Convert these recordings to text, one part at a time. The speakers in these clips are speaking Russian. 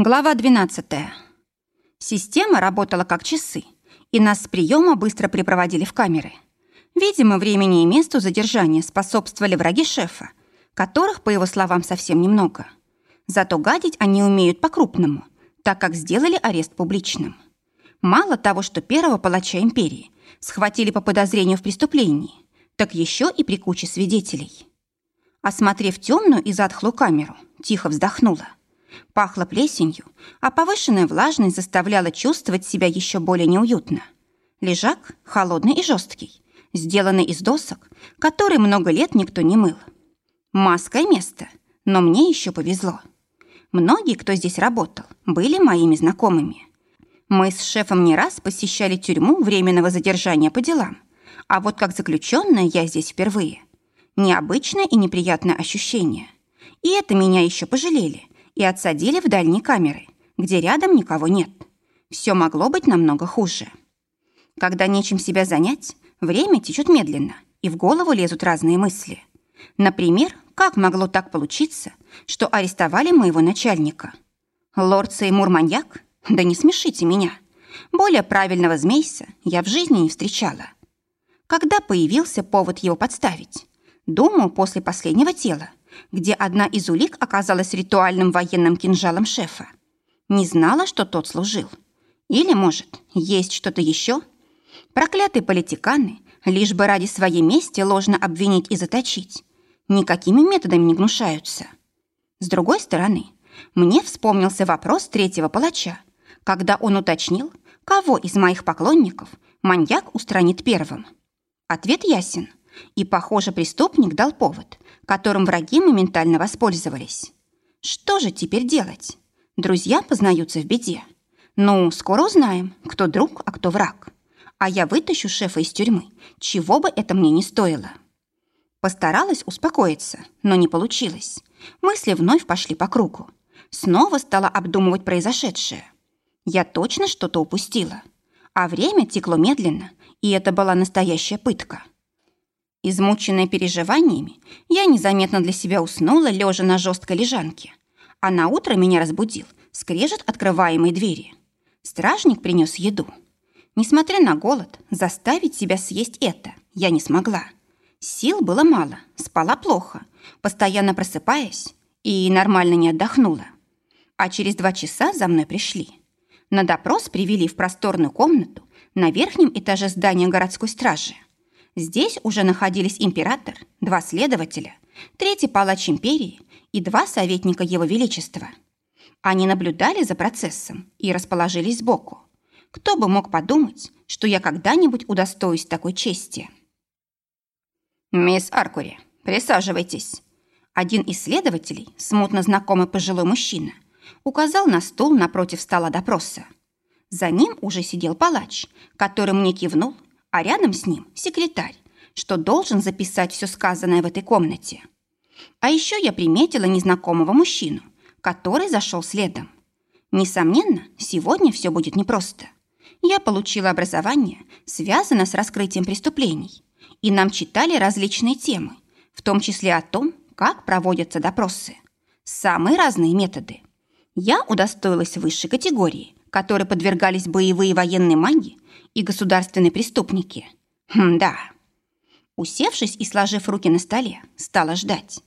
Глава 12. Система работала как часы, и нас с приема быстро припроводили в камеры. Видимо, времени и месту задержания способствовали враги шефа, которых, по его словам, совсем немного. Зато гадить они умеют по-крупному, так как сделали арест публичным. Мало того, что первого палача империи схватили по подозрению в преступлении, так еще и при куче свидетелей. Осмотрев темную и затхлую камеру, тихо вздохнула. Пахло плесенью, а повышенная влажность заставляла чувствовать себя еще более неуютно. Лежак холодный и жесткий, сделанный из досок, которые много лет никто не мыл. Маское место, но мне еще повезло. Многие, кто здесь работал, были моими знакомыми. Мы с шефом не раз посещали тюрьму временного задержания по делам, а вот как заключенная я здесь впервые. Необычное и неприятное ощущение. И это меня еще пожалели – и отсадили в дальние камеры, где рядом никого нет. Все могло быть намного хуже. Когда нечем себя занять, время течет медленно, и в голову лезут разные мысли. Например, как могло так получиться, что арестовали моего начальника? Лорд Сеймур маньяк? Да не смешите меня. Более правильного змейса я в жизни не встречала. Когда появился повод его подставить? Думаю, после последнего тела, где одна из улик оказалась ритуальным военным кинжалом шефа. Не знала, что тот служил. Или, может, есть что-то еще? Проклятые политиканы, лишь бы ради своей мести ложно обвинить и заточить, никакими методами не гнушаются. С другой стороны, мне вспомнился вопрос третьего палача, когда он уточнил, кого из моих поклонников маньяк устранит первым. Ответ ясен. И, похоже, преступник дал повод, которым враги моментально воспользовались. Что же теперь делать? Друзья познаются в беде. Ну, скоро узнаем, кто друг, а кто враг. А я вытащу шефа из тюрьмы, чего бы это мне не стоило. Постаралась успокоиться, но не получилось. Мысли вновь пошли по кругу. Снова стала обдумывать произошедшее. Я точно что-то упустила. А время текло медленно, и это была настоящая пытка. Измученная переживаниями, я незаметно для себя уснула, лежа на жесткой лежанке. А на утро меня разбудил скрежет открываемой двери. Стражник принес еду. Несмотря на голод, заставить себя съесть это я не смогла. Сил было мало, спала плохо, постоянно просыпаясь и нормально не отдохнула. А через два часа за мной пришли. На допрос привели в просторную комнату на верхнем этаже здания городской стражи. Здесь уже находились император, два следователя, третий палач империи и два советника его величества. Они наблюдали за процессом и расположились сбоку. Кто бы мог подумать, что я когда-нибудь удостоюсь такой чести? «Мисс Аркури, присаживайтесь». Один из следователей, смутно знакомый пожилой мужчина, указал на стул напротив стола допроса. За ним уже сидел палач, который мне кивнул а рядом с ним секретарь, что должен записать все сказанное в этой комнате. А еще я приметила незнакомого мужчину, который зашел следом. Несомненно, сегодня все будет непросто. Я получила образование, связанное с раскрытием преступлений, и нам читали различные темы, в том числе о том, как проводятся допросы. Самые разные методы. Я удостоилась высшей категории, которой подвергались боевые военные маги и государственные преступники. Хм, да. Усевшись и сложив руки на столе, стала ждать.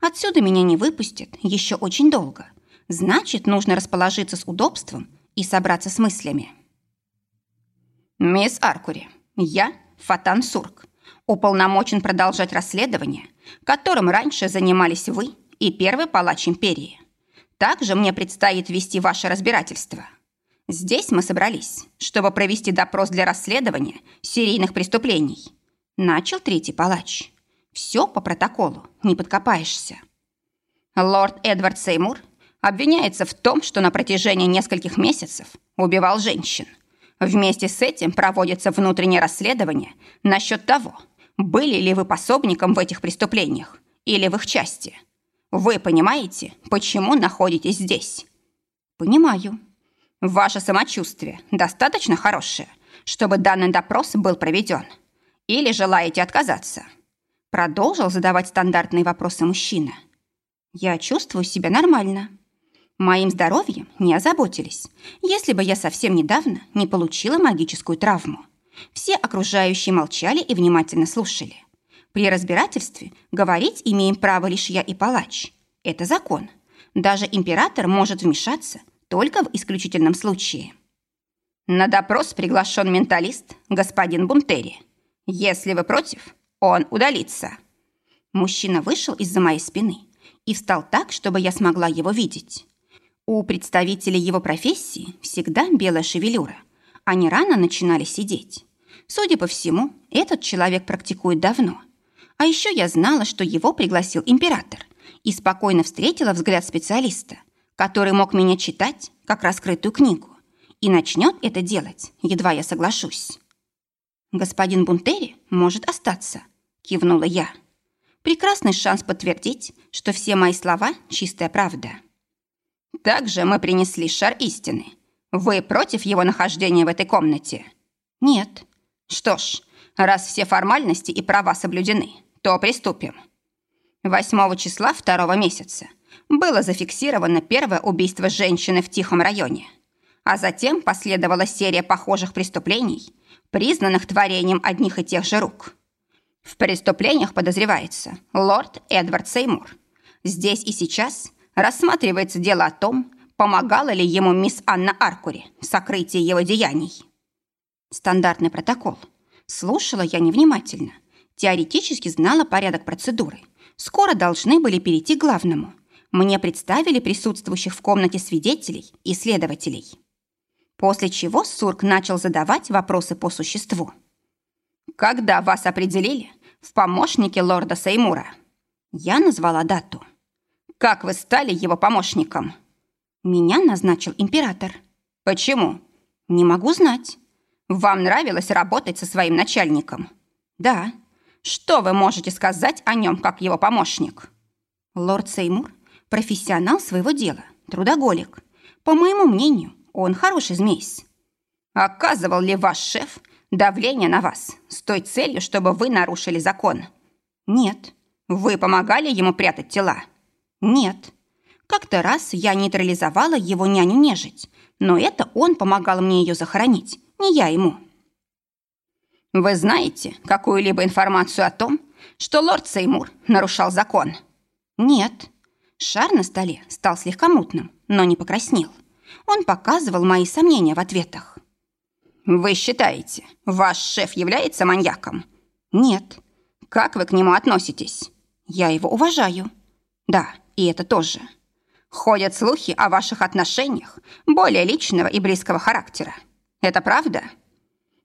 Отсюда меня не выпустят еще очень долго. Значит, нужно расположиться с удобством и собраться с мыслями. «Мисс Аркури, я, Фатан Сурк, уполномочен продолжать расследование, которым раньше занимались вы и первый палач империи. Также мне предстоит вести ваше разбирательство». Здесь мы собрались, чтобы провести допрос для расследования серийных преступлений. Начал третий палач. Все по протоколу, не подкопаешься. Лорд Эдвард Сеймур обвиняется в том, что на протяжении нескольких месяцев убивал женщин. Вместе с этим проводится внутреннее расследование насчет того, были ли вы пособником в этих преступлениях или в их части. Вы понимаете, почему находитесь здесь? Понимаю. Ваше самочувствие достаточно хорошее, чтобы данный допрос был проведен? Или желаете отказаться?» Продолжил задавать стандартные вопросы мужчина. «Я чувствую себя нормально». Моим здоровьем не озаботились, если бы я совсем недавно не получила магическую травму. Все окружающие молчали и внимательно слушали. При разбирательстве говорить имеем право лишь я и палач. Это закон. Даже император может вмешаться только в исключительном случае. На допрос приглашен менталист господин Бунтери. Если вы против, он удалится. Мужчина вышел из-за моей спины и встал так, чтобы я смогла его видеть. У представителей его профессии всегда белая шевелюра. Они рано начинали сидеть. Судя по всему, этот человек практикует давно. А еще я знала, что его пригласил император и спокойно встретила взгляд специалиста, который мог меня читать, как раскрытую книгу, и начнет это делать, едва я соглашусь. «Господин Бунтери может остаться», – кивнула я. «Прекрасный шанс подтвердить, что все мои слова – чистая правда». «Также мы принесли шар истины. Вы против его нахождения в этой комнате?» «Нет». «Что ж, раз все формальности и права соблюдены, то приступим». 8 числа второго месяца было зафиксировано первое убийство женщины в Тихом районе, а затем последовала серия похожих преступлений, признанных творением одних и тех же рук. В преступлениях подозревается лорд Эдвард Сеймур. Здесь и сейчас рассматривается дело о том, помогала ли ему мисс Анна Аркури в сокрытии его деяний. Стандартный протокол. Слушала я невнимательно. Теоретически знала порядок процедуры. Скоро должны были перейти к главному. Мне представили присутствующих в комнате свидетелей и следователей. После чего Сурк начал задавать вопросы по существу. «Когда вас определили в помощнике лорда Сеймура?» Я назвала дату. «Как вы стали его помощником?» «Меня назначил император». «Почему?» «Не могу знать». «Вам нравилось работать со своим начальником?» «Да». «Что вы можете сказать о нем как его помощник?» «Лорд Сеймур – профессионал своего дела, трудоголик. По моему мнению, он хороший змейс. Оказывал ли ваш шеф давление на вас с той целью, чтобы вы нарушили закон? Нет. Вы помогали ему прятать тела? Нет. Как-то раз я нейтрализовала его няню-нежить, но это он помогал мне ее захоронить, не я ему. Вы знаете какую-либо информацию о том, что лорд Сеймур нарушал закон? Нет. Шар на столе стал слегка мутным, но не покраснел. Он показывал мои сомнения в ответах. «Вы считаете, ваш шеф является маньяком?» «Нет». «Как вы к нему относитесь?» «Я его уважаю». «Да, и это тоже». «Ходят слухи о ваших отношениях более личного и близкого характера. Это правда?»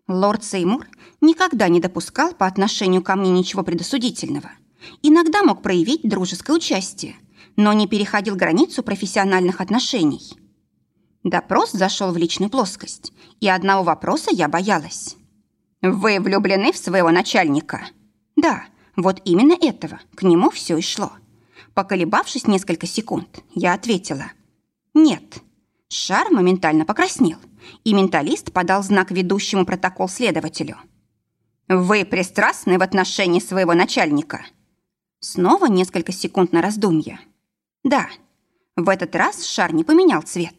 Лорд Сеймур никогда не допускал по отношению ко мне ничего предосудительного. Иногда мог проявить дружеское участие, но не переходил границу профессиональных отношений. Допрос зашел в личную плоскость, и одного вопроса я боялась. «Вы влюблены в своего начальника?» «Да, вот именно этого, к нему все и шло». Поколебавшись несколько секунд, я ответила. «Нет». Шар моментально покраснел, и менталист подал знак ведущему протокол следователю. «Вы пристрастны в отношении своего начальника?» Снова несколько секунд на раздумье. «Да». В этот раз шар не поменял цвет.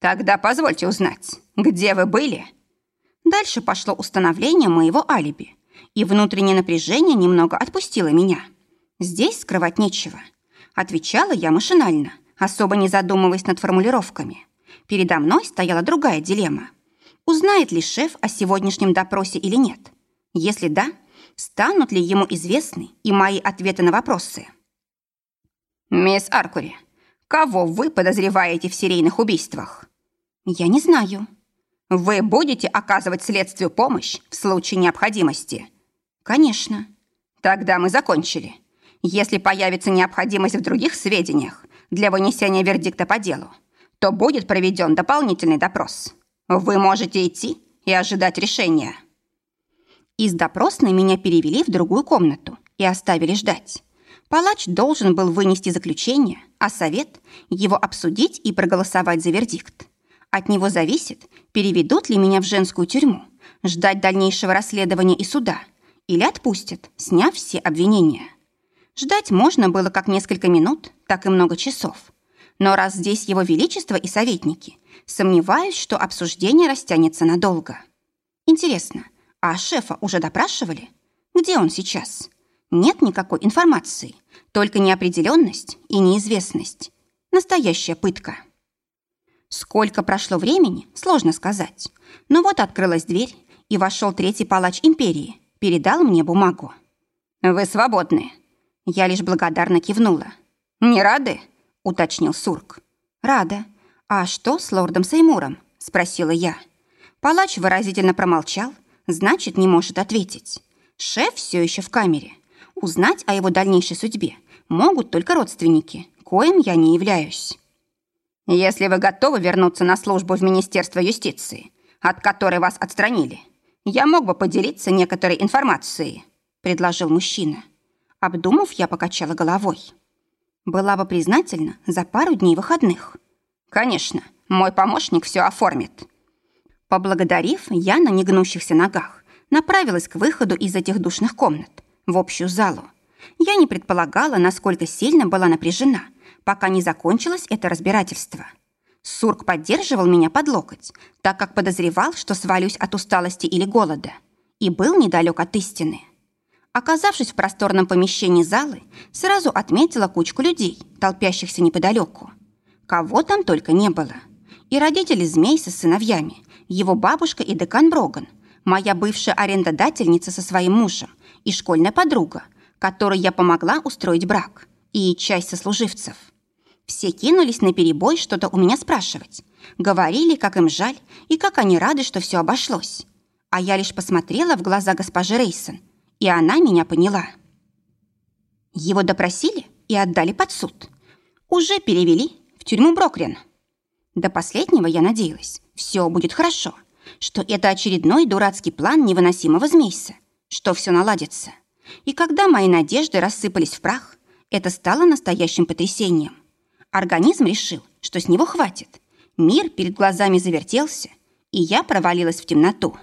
Тогда позвольте узнать, где вы были? Дальше пошло установление моего алиби, и внутреннее напряжение немного отпустило меня. Здесь скрывать нечего. Отвечала я машинально, особо не задумываясь над формулировками. Передо мной стояла другая дилемма. Узнает ли шеф о сегодняшнем допросе или нет? Если да, станут ли ему известны и мои ответы на вопросы? «Мисс Аркури, Кого вы подозреваете в серийных убийствах? Я не знаю. Вы будете оказывать следствию помощь в случае необходимости? Конечно. Тогда мы закончили. Если появится необходимость в других сведениях для вынесения вердикта по делу, то будет проведен дополнительный допрос. Вы можете идти и ожидать решения. Из допросной меня перевели в другую комнату и оставили ждать. Палач должен был вынести заключение, а совет – его обсудить и проголосовать за вердикт. От него зависит, переведут ли меня в женскую тюрьму, ждать дальнейшего расследования и суда, или отпустят, сняв все обвинения. Ждать можно было как несколько минут, так и много часов. Но раз здесь его величество и советники, сомневаюсь, что обсуждение растянется надолго. Интересно, а шефа уже допрашивали? Где он сейчас? Нет никакой информации, только неопределенность и неизвестность. Настоящая пытка. Сколько прошло времени, сложно сказать. Но вот открылась дверь, и вошел третий палач империи, передал мне бумагу. «Вы свободны». Я лишь благодарно кивнула. «Не рады?» — уточнил Сурк. «Рада. А что с лордом Сеймуром?» — спросила я. Палач выразительно промолчал, значит, не может ответить. Шеф все еще в камере. Узнать о его дальнейшей судьбе могут только родственники, коим я не являюсь. «Если вы готовы вернуться на службу в Министерство юстиции, от которой вас отстранили, я мог бы поделиться некоторой информацией», предложил мужчина. Обдумав, я покачала головой. Была бы признательна за пару дней выходных. Конечно, мой помощник все оформит. Поблагодарив, я на негнущихся ногах направилась к выходу из этих душных комнат в общую залу. Я не предполагала, насколько сильно была напряжена, пока не закончилось это разбирательство. Сурк поддерживал меня под локоть, так как подозревал, что свалюсь от усталости или голода, и был недалек от истины. Оказавшись в просторном помещении залы, сразу отметила кучку людей, толпящихся неподалеку. Кого там только не было. И родители змей со сыновьями, его бабушка и декан Броган, моя бывшая арендодательница со своим мужем и школьная подруга, которой я помогла устроить брак, и часть сослуживцев. Все кинулись на перебой что-то у меня спрашивать. Говорили, как им жаль и как они рады, что все обошлось. А я лишь посмотрела в глаза госпожи Рейсон – и она меня поняла. Его допросили и отдали под суд. Уже перевели в тюрьму Брокрин. До последнего я надеялась, все будет хорошо, что это очередной дурацкий план невыносимого змейса, что все наладится. И когда мои надежды рассыпались в прах, это стало настоящим потрясением. Организм решил, что с него хватит. Мир перед глазами завертелся, и я провалилась в темноту.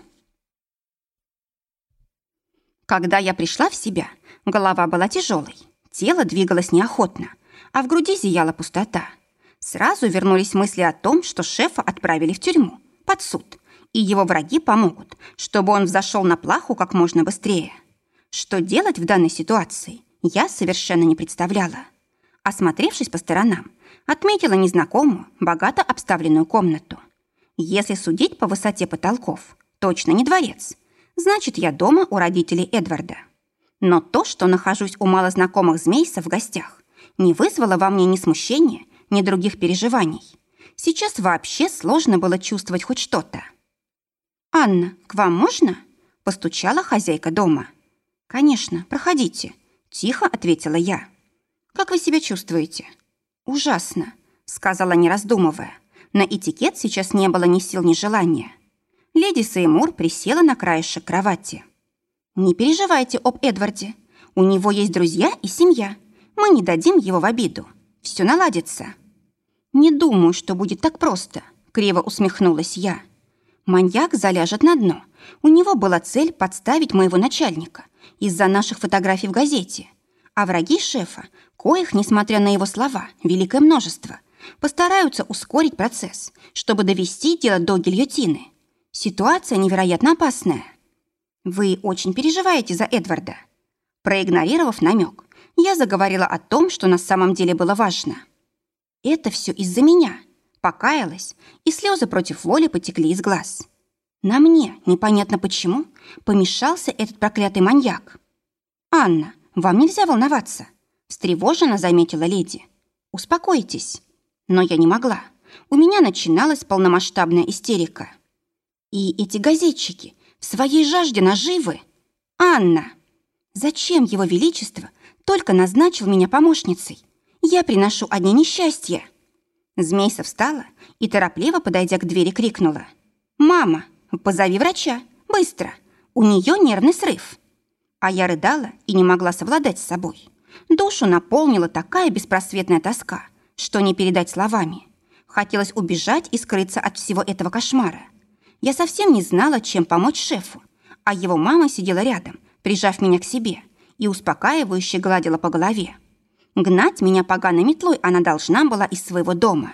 Когда я пришла в себя, голова была тяжелой, тело двигалось неохотно, а в груди зияла пустота. Сразу вернулись мысли о том, что шефа отправили в тюрьму, под суд, и его враги помогут, чтобы он взошел на плаху как можно быстрее. Что делать в данной ситуации, я совершенно не представляла. Осмотревшись по сторонам, отметила незнакомую, богато обставленную комнату. Если судить по высоте потолков, точно не дворец – значит, я дома у родителей Эдварда. Но то, что нахожусь у малознакомых змейсов в гостях, не вызвало во мне ни смущения, ни других переживаний. Сейчас вообще сложно было чувствовать хоть что-то. «Анна, к вам можно?» – постучала хозяйка дома. «Конечно, проходите», – тихо ответила я. «Как вы себя чувствуете?» «Ужасно», – сказала, не раздумывая. На этикет сейчас не было ни сил, ни желания леди Сеймур присела на краешек кровати. «Не переживайте об Эдварде. У него есть друзья и семья. Мы не дадим его в обиду. Все наладится». «Не думаю, что будет так просто», — криво усмехнулась я. «Маньяк заляжет на дно. У него была цель подставить моего начальника из-за наших фотографий в газете. А враги шефа, коих, несмотря на его слова, великое множество, постараются ускорить процесс, чтобы довести дело до гильотины. Ситуация невероятно опасная. Вы очень переживаете за Эдварда. Проигнорировав намек, я заговорила о том, что на самом деле было важно. Это все из-за меня. Покаялась, и слезы против воли потекли из глаз. На мне, непонятно почему, помешался этот проклятый маньяк. «Анна, вам нельзя волноваться», – встревоженно заметила леди. «Успокойтесь». Но я не могла. У меня начиналась полномасштабная истерика. И эти газетчики в своей жажде наживы... Анна! Зачем его величество только назначил меня помощницей? Я приношу одни несчастья. Змейса встала и, торопливо подойдя к двери, крикнула. «Мама, позови врача! Быстро! У нее нервный срыв!» А я рыдала и не могла совладать с собой. Душу наполнила такая беспросветная тоска, что не передать словами. Хотелось убежать и скрыться от всего этого кошмара. Я совсем не знала, чем помочь шефу, а его мама сидела рядом, прижав меня к себе и успокаивающе гладила по голове. Гнать меня поганой метлой она должна была из своего дома.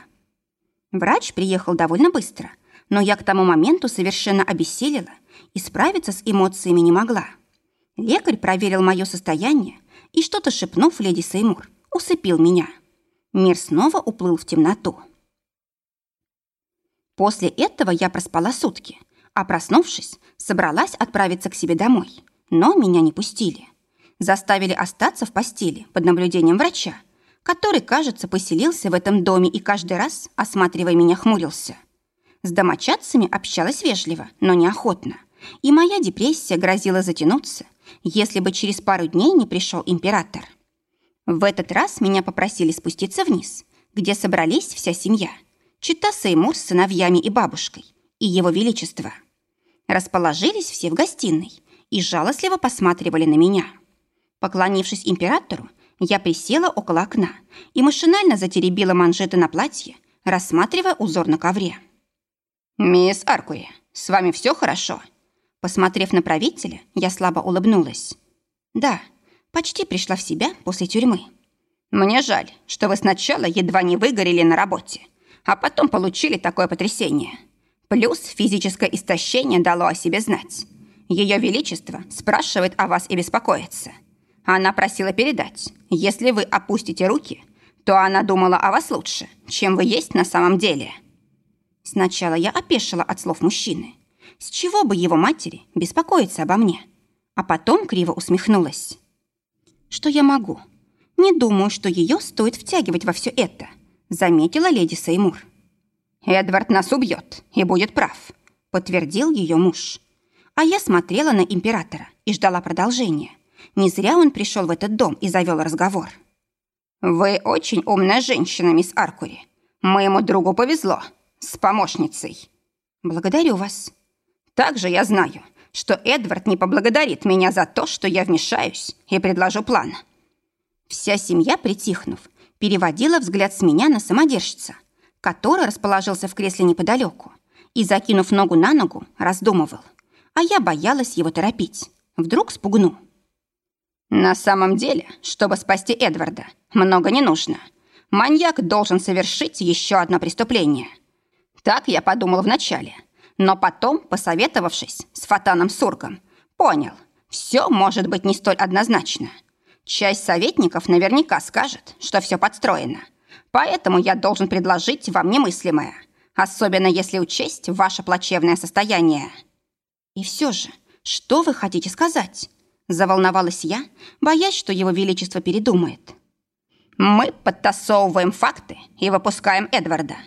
Врач приехал довольно быстро, но я к тому моменту совершенно обессилела и справиться с эмоциями не могла. Лекарь проверил мое состояние и, что-то шепнув леди Сеймур, усыпил меня. Мир снова уплыл в темноту. После этого я проспала сутки, а проснувшись, собралась отправиться к себе домой, но меня не пустили. Заставили остаться в постели под наблюдением врача, который, кажется, поселился в этом доме и каждый раз, осматривая меня, хмурился. С домочадцами общалась вежливо, но неохотно, и моя депрессия грозила затянуться, если бы через пару дней не пришел император. В этот раз меня попросили спуститься вниз, где собрались вся семья, чита Сеймур с сыновьями и бабушкой, и его величество. Расположились все в гостиной и жалостливо посматривали на меня. Поклонившись императору, я присела около окна и машинально затеребила манжеты на платье, рассматривая узор на ковре. «Мисс Аркури, с вами все хорошо?» Посмотрев на правителя, я слабо улыбнулась. «Да, почти пришла в себя после тюрьмы. Мне жаль, что вы сначала едва не выгорели на работе, а потом получили такое потрясение. Плюс физическое истощение дало о себе знать. Ее Величество спрашивает о вас и беспокоится. Она просила передать, если вы опустите руки, то она думала о вас лучше, чем вы есть на самом деле». Сначала я опешила от слов мужчины. С чего бы его матери беспокоиться обо мне? А потом криво усмехнулась. Что я могу? Не думаю, что ее стоит втягивать во все это, заметила леди Сеймур. Эдвард нас убьет и будет прав, подтвердил ее муж. А я смотрела на императора и ждала продолжения. Не зря он пришел в этот дом и завел разговор. «Вы очень умная женщина, мисс Аркури. Моему другу повезло. С помощницей». «Благодарю вас». «Также я знаю, что Эдвард не поблагодарит меня за то, что я вмешаюсь и предложу план». Вся семья, притихнув, переводила взгляд с меня на самодержца, который расположился в кресле неподалеку и, закинув ногу на ногу, раздумывал. А я боялась его торопить. Вдруг спугну. На самом деле, чтобы спасти Эдварда, много не нужно. Маньяк должен совершить еще одно преступление. Так я подумал вначале. Но потом, посоветовавшись с Фатаном Сургом, понял, все может быть не столь однозначно. Часть советников наверняка скажет, что все подстроено. Поэтому я должен предложить вам немыслимое, особенно если учесть ваше плачевное состояние. И все же, что вы хотите сказать? Заволновалась я, боясь, что его величество передумает. «Мы подтасовываем факты и выпускаем Эдварда,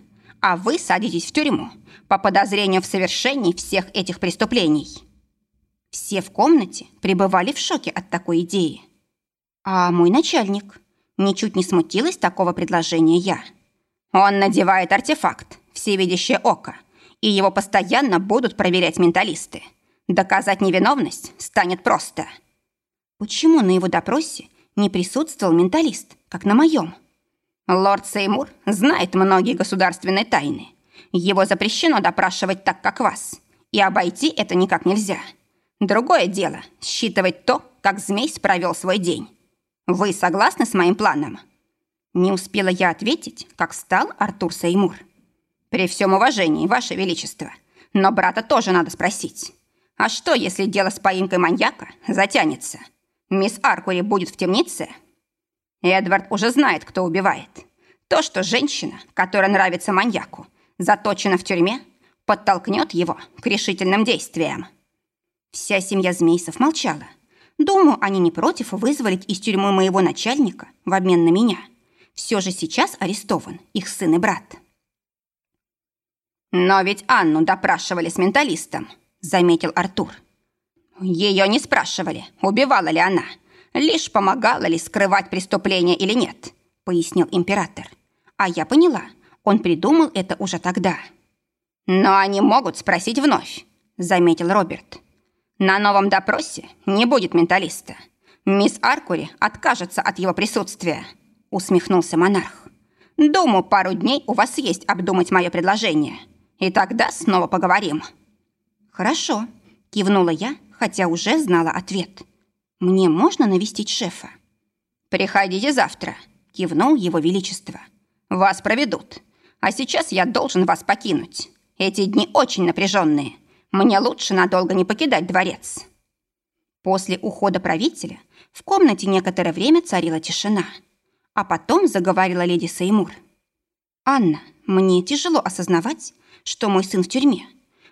а вы садитесь в тюрьму по подозрению в совершении всех этих преступлений». Все в комнате пребывали в шоке от такой идеи. А мой начальник ничуть не смутилась такого предложения я. Он надевает артефакт, всевидящее око, и его постоянно будут проверять менталисты. Доказать невиновность станет просто – Почему на его допросе не присутствовал менталист, как на моем? Лорд Сеймур знает многие государственные тайны. Его запрещено допрашивать так, как вас. И обойти это никак нельзя. Другое дело – считывать то, как змей провел свой день. Вы согласны с моим планом?» Не успела я ответить, как встал Артур Сеймур. «При всем уважении, Ваше Величество, но брата тоже надо спросить. А что, если дело с поимкой маньяка затянется? Мисс Аркури будет в темнице? Эдвард уже знает, кто убивает. То, что женщина, которая нравится маньяку, заточена в тюрьме, подтолкнет его к решительным действиям. Вся семья Змейсов молчала. Думаю, они не против вызволить из тюрьмы моего начальника в обмен на меня. Все же сейчас арестован их сын и брат. «Но ведь Анну допрашивали с менталистом», — заметил Артур. Ее не спрашивали, убивала ли она, лишь помогала ли скрывать преступление или нет, пояснил император. А я поняла, он придумал это уже тогда. Но они могут спросить вновь, заметил Роберт. На новом допросе не будет менталиста. Мисс Аркури откажется от его присутствия, усмехнулся монарх. Думаю, пару дней у вас есть обдумать мое предложение. И тогда снова поговорим. Хорошо, кивнула я, хотя уже знала ответ. «Мне можно навестить шефа?» «Приходите завтра», – кивнул его величество. «Вас проведут. А сейчас я должен вас покинуть. Эти дни очень напряженные. Мне лучше надолго не покидать дворец». После ухода правителя в комнате некоторое время царила тишина. А потом заговорила леди Сеймур. «Анна, мне тяжело осознавать, что мой сын в тюрьме.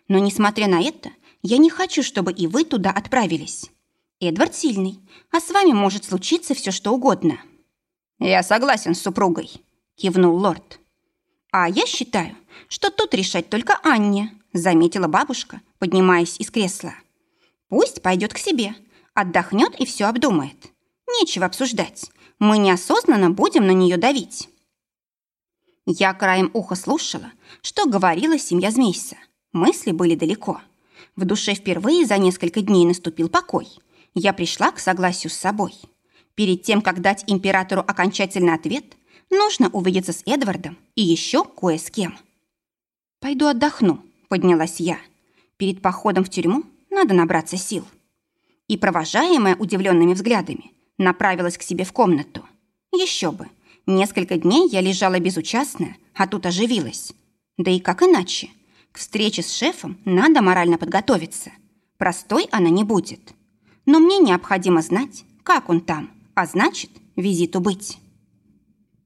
Но, несмотря на это, я не хочу, чтобы и вы туда отправились. Эдвард сильный, а с вами может случиться все, что угодно». «Я согласен с супругой», — кивнул лорд. «А я считаю, что тут решать только Анне», — заметила бабушка, поднимаясь из кресла. «Пусть пойдет к себе, отдохнет и все обдумает. Нечего обсуждать. Мы неосознанно будем на нее давить». Я краем уха слушала, что говорила семья Змейса. Мысли были далеко. В душе впервые за несколько дней наступил покой. Я пришла к согласию с собой. Перед тем, как дать императору окончательный ответ, нужно увидеться с Эдвардом и еще кое с кем. «Пойду отдохну», — поднялась я. «Перед походом в тюрьму надо набраться сил». И, провожаемая удивленными взглядами, направилась к себе в комнату. Еще бы, несколько дней я лежала безучастная, а тут оживилась. Да и как иначе? К встрече с шефом надо морально подготовиться. Простой она не будет. Но мне необходимо знать, как он там, а значит, визиту быть.